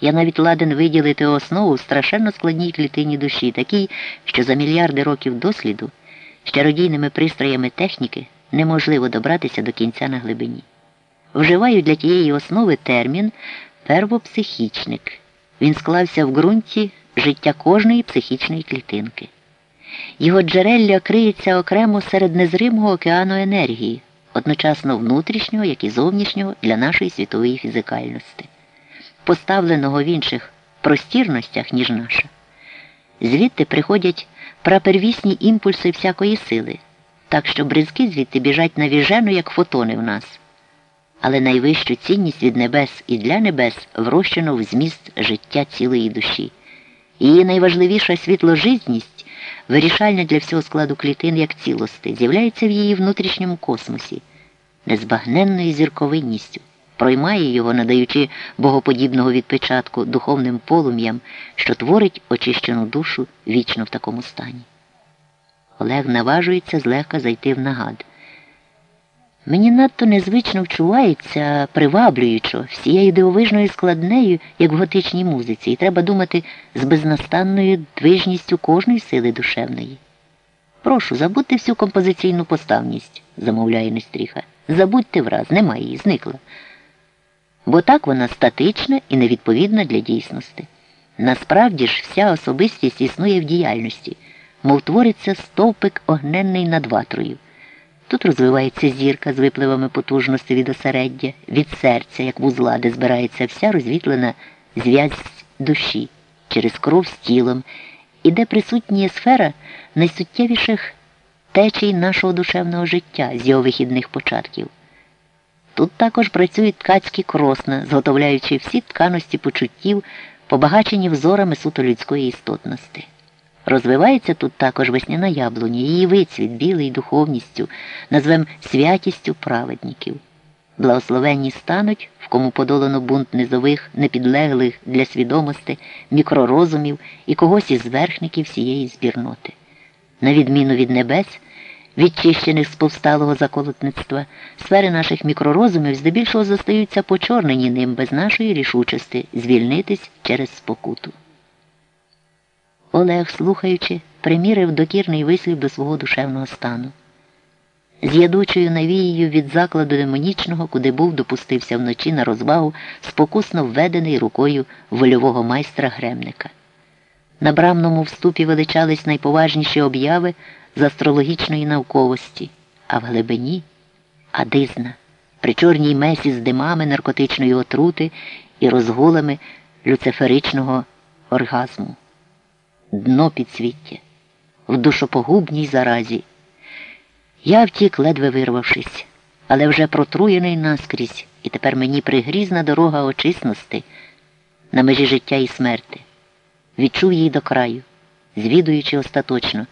Я навіть ладен виділити основу в страшенно складній клітині душі, такій, що за мільярди років досліду з чародійними пристроями техніки неможливо добратися до кінця на глибині. Вживаю для тієї основи термін первопсихічник. Він склався в ґрунті життя кожної психічної клітинки. Його джерелля криється окремо серед незримого океану енергії, одночасно внутрішнього, як і зовнішнього для нашої світової фізикальності, поставленого в інших простірностях, ніж наша. Звідти приходять прапервісні імпульси всякої сили, так що бризки звідти біжать навіжено, як фотони в нас. Але найвищу цінність від небес і для небес врощено в зміст життя цілої душі. Її найважливіша світложизність, вирішальна для всього складу клітин як цілости, з'являється в її внутрішньому космосі, незбагненною зірковинністю, проймає його, надаючи богоподібного відпечатку духовним полум'ям, що творить очищену душу вічно в такому стані. Олег наважується злегка зайти в нагад. Мені надто незвично вчувається, приваблюючо, всією дивовижною складнею, як в готичній музиці, і треба думати з безнастанною движністю кожної сили душевної. Прошу, забудьте всю композиційну поставність, замовляє Нестріха. Забудьте враз, немає її, зникла. Бо так вона статична і невідповідна для дійсності. Насправді ж вся особистість існує в діяльності, мов твориться стовпик огненний над ватрою. Тут розвивається зірка з випливами потужності від осереддя, від серця, як вузла, де збирається вся розвітлена зв'язь душі через кров з тілом, і де присутніє сфера найсуттєвіших течій нашого душевного життя з його вихідних початків. Тут також працюють ткацькі кросна, зготовляючи всі тканості почуттів, побагачені взорами суто людської істотності. Розвивається тут також весняна яблуня, її вицвіт білий духовністю, назвем святістю праведників. Благословенні стануть, в кому подолано бунт низових, непідлеглих для свідомості, мікророзумів і когось із верхників всієї збірноти. На відміну від небес, відчищених з повсталого заколотництва, сфери наших мікророзумів здебільшого зостаються почорнені ним без нашої рішучості звільнитись через спокуту. Олег, слухаючи, примірив докірний вислів до свого душевного стану. З ядучою навією від закладу демонічного, куди був допустився вночі на розвагу, спокусно введений рукою вольового майстра гремника. На брамному вступі величались найповажніші обяви з астрологічної науковості, а в глибині адизна, при чорній месі з димами наркотичної отрути і розгулами люциферичного оргазму дно підсвіття, в душопогубній заразі. Я втік, ледве вирвавшись, але вже протруєний наскрізь, і тепер мені пригрізна дорога очисності на межі життя і смерти. Відчув її до краю, звідуючи остаточно,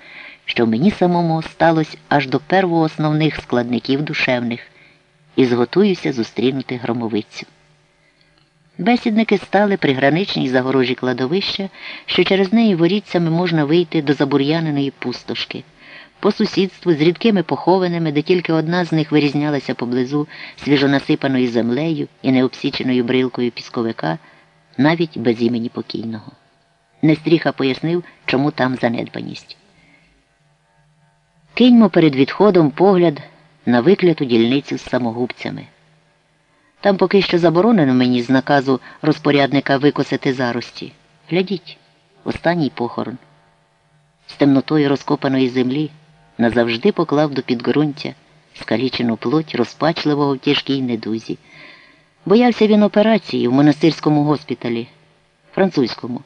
що мені самому сталося аж до первого основних складників душевних, і зготуюся зустрінути громовицю. Бесідники стали при граничній загорожі кладовища, що через неї воріцями можна вийти до забур'яненої пустошки. По сусідству з рідкими похованими, де тільки одна з них вирізнялася поблизу свіжонасипаною землею і необсіченою брилкою пісковика, навіть без імені покійного. Нестріха пояснив, чому там занедбаність. Киньмо перед відходом погляд на викляту дільницю з самогубцями. Там поки що заборонено мені з наказу розпорядника викосити зарості. Глядіть, останній похорон. З темнотою розкопаної землі назавжди поклав до підґрунтя скалічену плоть розпачливого в тяжкій недузі. Боявся він операції в монастирському госпіталі, французькому,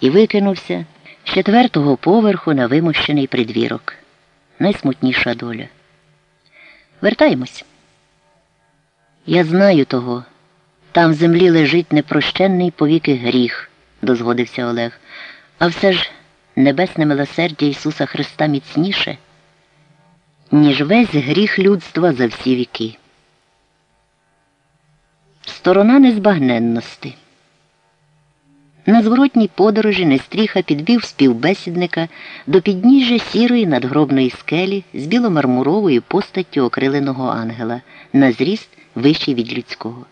і викинувся з четвертого поверху на вимощений придвірок. Найсмутніша доля. Вертаємось. Я знаю того. Там в землі лежить непрощенний повіки гріх, дозгодився Олег. А все ж небесне милосердя Ісуса Христа міцніше, ніж весь гріх людства за всі віки. Сторона незбагненності. На зворотній подорожі Нестріха підвів співбесідника до підніжжя сірої надгробної скелі з біломармуровою постаттю окриленого ангела на зріст вищий від людського.